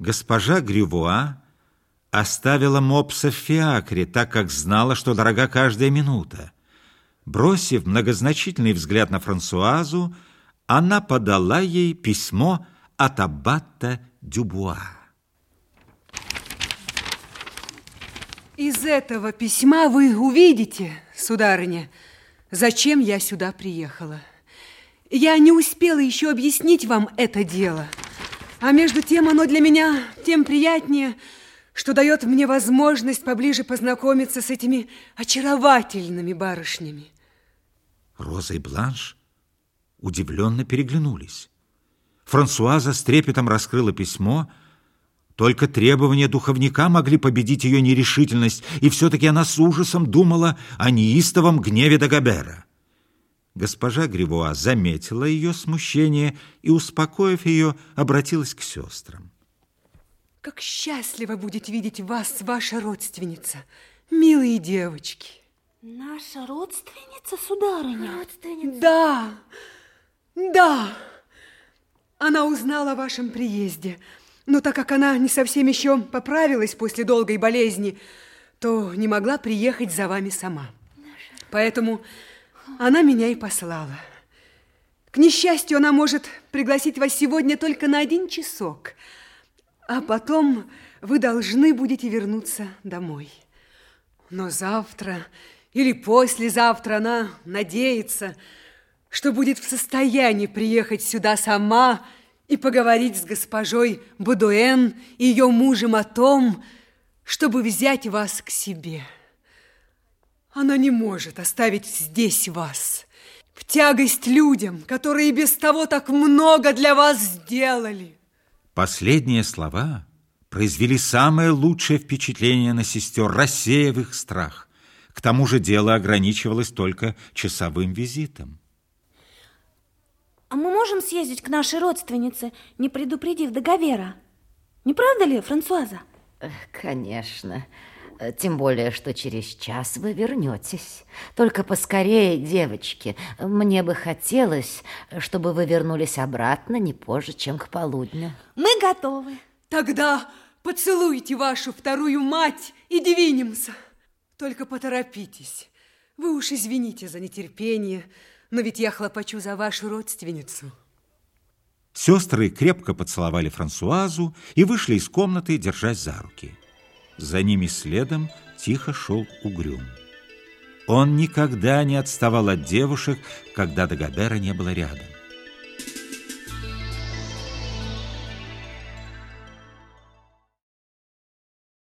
Госпожа Грювуа оставила мопса в фиакре, так как знала, что дорога каждая минута. Бросив многозначительный взгляд на Франсуазу, она подала ей письмо от аббата Дюбуа. Из этого письма вы увидите, сударыня, зачем я сюда приехала. Я не успела еще объяснить вам это дело, а между тем оно для меня тем приятнее, что дает мне возможность поближе познакомиться с этими очаровательными барышнями. Роза и Бланш удивленно переглянулись. Франсуаза с трепетом раскрыла письмо. Только требования духовника могли победить ее нерешительность, и все-таки она с ужасом думала о неистовом гневе Дагобера. Госпожа Гривуа заметила ее смущение и, успокоив ее, обратилась к сестрам. Как счастливо будет видеть вас, ваша родственница, милые девочки. Наша родственница, сударыня? Родственница? Да, да. Она узнала о вашем приезде, но так как она не совсем еще поправилась после долгой болезни, то не могла приехать за вами сама. Поэтому она меня и послала. К несчастью, она может пригласить вас сегодня только на один часок, а потом вы должны будете вернуться домой. Но завтра или послезавтра она надеется, что будет в состоянии приехать сюда сама и поговорить с госпожой Будуэн и ее мужем о том, чтобы взять вас к себе. Она не может оставить здесь вас, в тягость людям, которые без того так много для вас сделали. Последние слова произвели самое лучшее впечатление на сестер, рассеяв их страх. К тому же дело ограничивалось только часовым визитом. А мы можем съездить к нашей родственнице, не предупредив договера? Не правда ли, Франсуаза? Конечно. Тем более, что через час вы вернетесь. Только поскорее, девочки. Мне бы хотелось, чтобы вы вернулись обратно не позже, чем к полудню. Мы готовы. Тогда поцелуйте вашу вторую мать и двинемся. Только поторопитесь. Вы уж извините за нетерпение, но ведь я хлопочу за вашу родственницу. Сестры крепко поцеловали Франсуазу и вышли из комнаты, держась за руки. За ними следом тихо шел Угрюм. Он никогда не отставал от девушек, когда Дагобера не было рядом.